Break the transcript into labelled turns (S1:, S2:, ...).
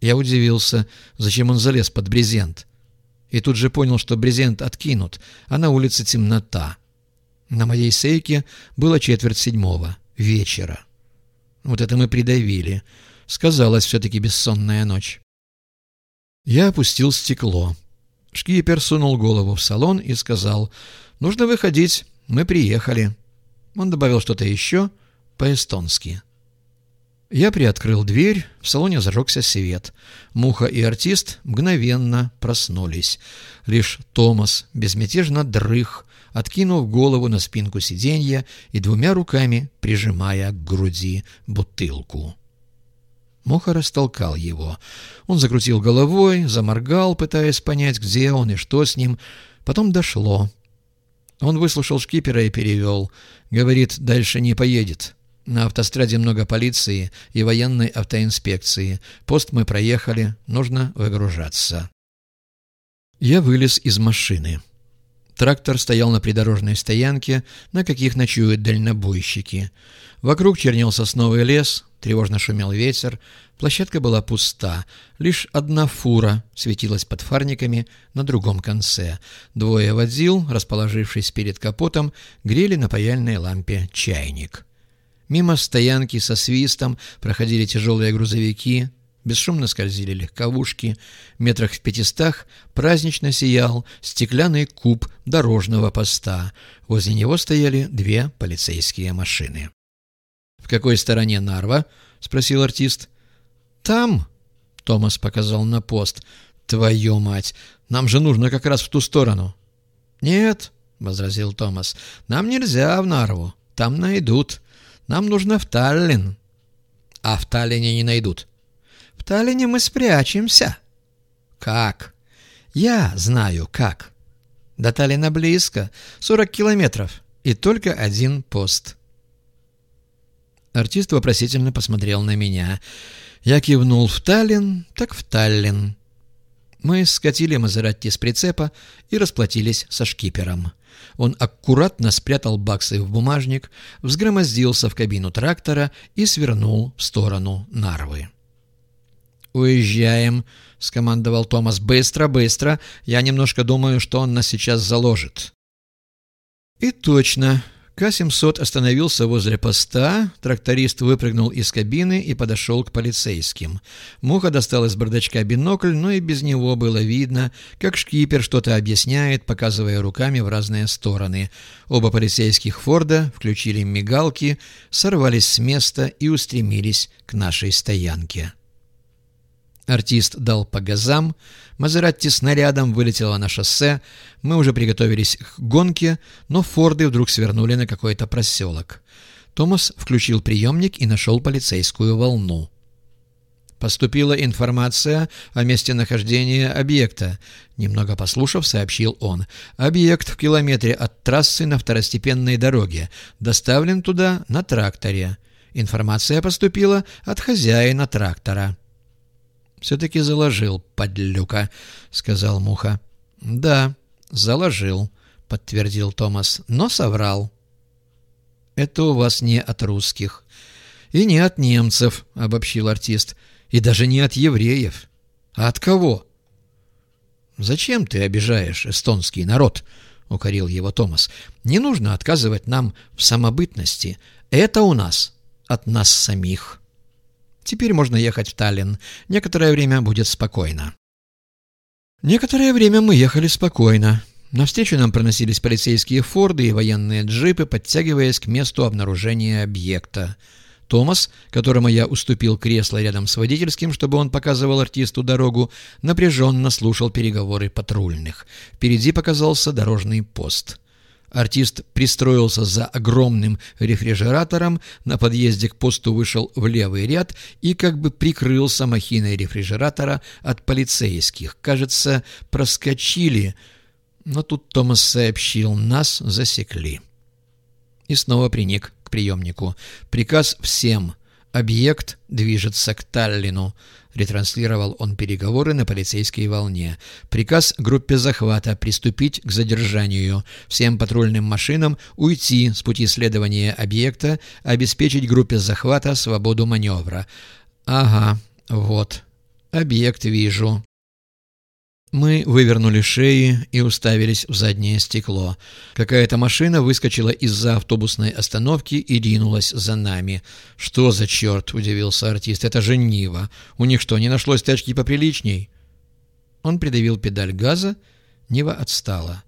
S1: Я удивился, зачем он залез под брезент. И тут же понял, что брезент откинут, а на улице темнота. На моей сейке было четверть седьмого, вечера. Вот это мы придавили. Сказалась все-таки бессонная ночь. Я опустил стекло. Шкипер сунул голову в салон и сказал, «Нужно выходить, мы приехали». Он добавил что-то еще по-эстонски. Я приоткрыл дверь, в салоне зажегся свет. Муха и артист мгновенно проснулись. Лишь Томас безмятежно дрых, откинув голову на спинку сиденья и двумя руками прижимая к груди бутылку. Муха растолкал его. Он закрутил головой, заморгал, пытаясь понять, где он и что с ним. Потом дошло. Он выслушал шкипера и перевел. Говорит, дальше не поедет. На автостраде много полиции и военной автоинспекции. Пост мы проехали, нужно выгружаться. Я вылез из машины. Трактор стоял на придорожной стоянке, на каких ночуют дальнобойщики. Вокруг чернел сосновый лес, тревожно шумел ветер, площадка была пуста. Лишь одна фура светилась под фарниками на другом конце. Двое водил, расположившись перед капотом, грели на паяльной лампе чайник. Мимо стоянки со свистом проходили тяжелые грузовики, бесшумно скользили легковушки. Метрах в пятистах празднично сиял стеклянный куб дорожного поста. Возле него стояли две полицейские машины. «В какой стороне Нарва?» — спросил артист. «Там», — Томас показал на пост. «Твою мать! Нам же нужно как раз в ту сторону». «Нет», — возразил Томас, — «нам нельзя в Нарву. Там найдут». Нам нужно в Таллин. А в Таллине не найдут. В Таллине мы спрячемся. Как? Я знаю, как. До Таллина близко, 40 километров, и только один пост. Артист вопросительно посмотрел на меня. Я кивнул в Таллин, так в Таллин. Мы скатили Мазератти с прицепа и расплатились со шкипером. Он аккуратно спрятал баксы в бумажник, взгромоздился в кабину трактора и свернул в сторону Нарвы. «Уезжаем», — скомандовал Томас. «Быстро, быстро. Я немножко думаю, что он нас сейчас заложит». И точно, к-700 остановился возле поста, тракторист выпрыгнул из кабины и подошел к полицейским. Муха достал из бардачка бинокль, но и без него было видно, как шкипер что-то объясняет, показывая руками в разные стороны. Оба полицейских Форда включили мигалки, сорвались с места и устремились к нашей стоянке. Артист дал по газам, Мазератти снарядом вылетела на шоссе, мы уже приготовились к гонке, но Форды вдруг свернули на какой-то проселок. Томас включил приемник и нашел полицейскую волну. Поступила информация о месте нахождения объекта. Немного послушав, сообщил он. Объект в километре от трассы на второстепенной дороге. Доставлен туда на тракторе. Информация поступила от хозяина трактора. «Все-таки заложил, подлюка», — сказал Муха. «Да, заложил», — подтвердил Томас, — «но соврал». «Это у вас не от русских». «И не от немцев», — обобщил артист, — «и даже не от евреев». «А от кого?» «Зачем ты обижаешь эстонский народ?» — укорил его Томас. «Не нужно отказывать нам в самобытности. Это у нас, от нас самих». Теперь можно ехать в Таллин. Некоторое время будет спокойно. Некоторое время мы ехали спокойно. Навстречу нам проносились полицейские форды и военные джипы, подтягиваясь к месту обнаружения объекта. Томас, которому я уступил кресло рядом с водительским, чтобы он показывал артисту дорогу, напряженно слушал переговоры патрульных. Впереди показался дорожный пост. Артист пристроился за огромным рефрижератором, на подъезде к посту вышел в левый ряд и как бы прикрылся махиной рефрижератора от полицейских. Кажется, проскочили, но тут Томас сообщил, нас засекли. И снова приник к приемнику. Приказ всем. Объект движется к Таллину. Ретранслировал он переговоры на полицейской волне. Приказ группе захвата приступить к задержанию. Всем патрульным машинам уйти с пути следования объекта, обеспечить группе захвата свободу маневра. Ага, вот. «Объект вижу». Мы вывернули шеи и уставились в заднее стекло. Какая-то машина выскочила из-за автобусной остановки и ринулась за нами. «Что за черт?» – удивился артист. «Это же Нива. У них что, не нашлось тачки поприличней?» Он придавил педаль газа. Нива отстала.